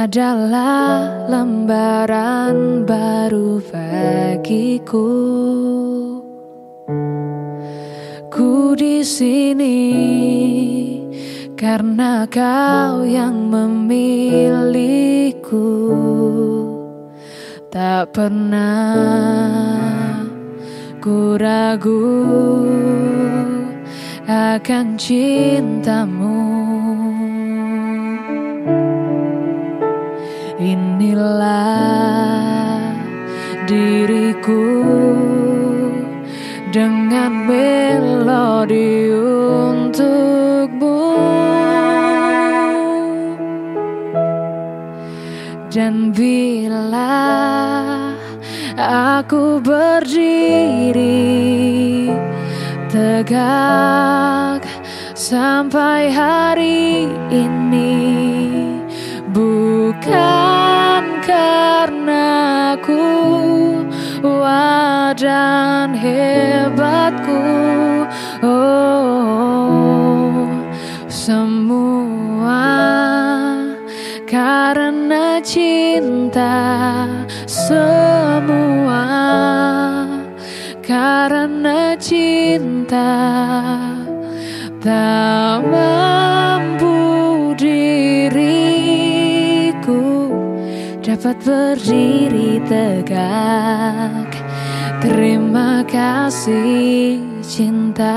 adalah lembaran baru bagiku. Ku di sini karena kau yang memilihku. Tak pernah ku ragu akan cintamu. Diriku dengan melodi untukmu. Dan bila aku berdiri tegak sampai hari ini bukan karena aku dan hebatku oh semua karena cinta semua karena cinta tak mampu diriku dapat berdiri tegak terima kasih cinta.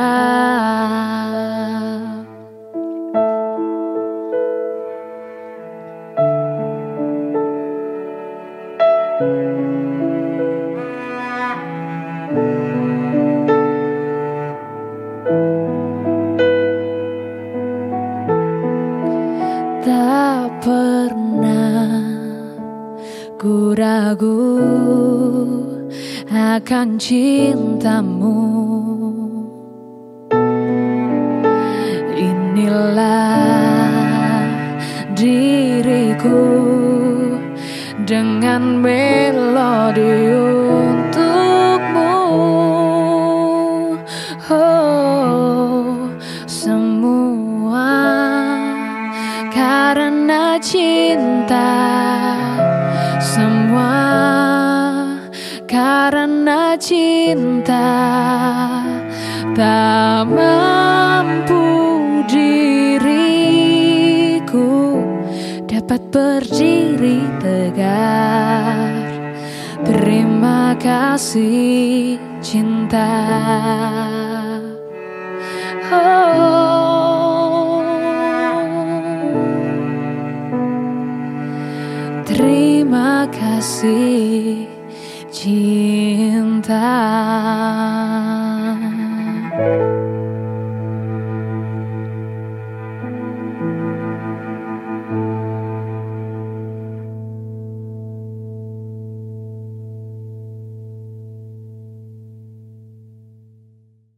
Tak pernah ku ragu akan cintamu. Inilah diriku dengan melodi untukmu. Oh semua karena cinta karena cinta Tak mampu diriku Dapat berdiri tegar. Terima kasih cinta. Oh. Terima kasih Chìm.